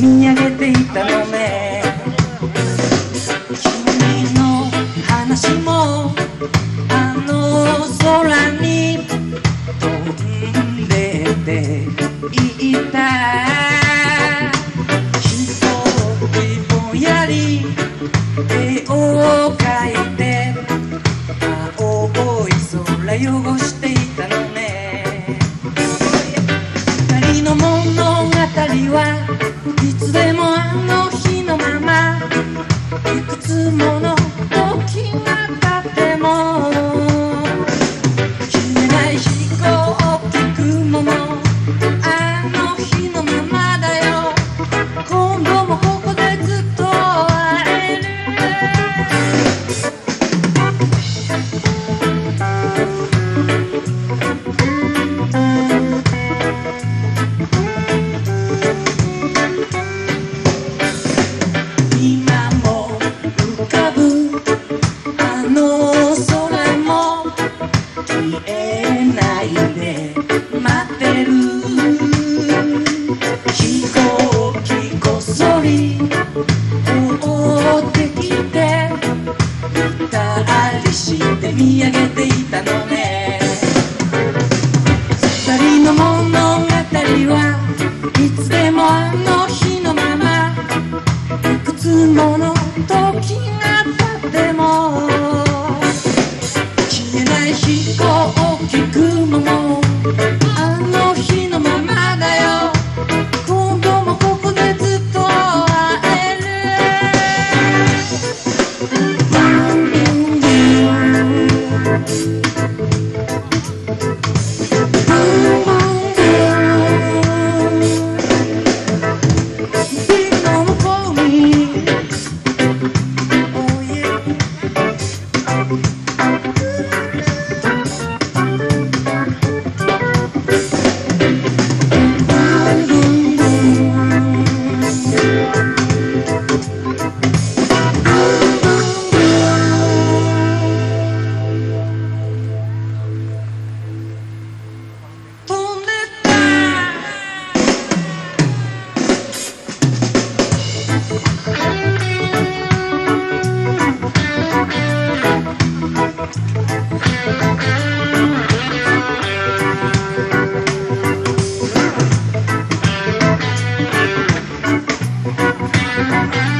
見上げていたのね君の話もあの空に飛んでていた一人ぼんやり絵を描いて青い空汚していたのね二人の物語はいつでもりして見上げていたのね。二人の物語はいつでもあの日のままいくつもの二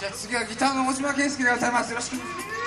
じゃあ次はギターの大島健介でございます。よろしく。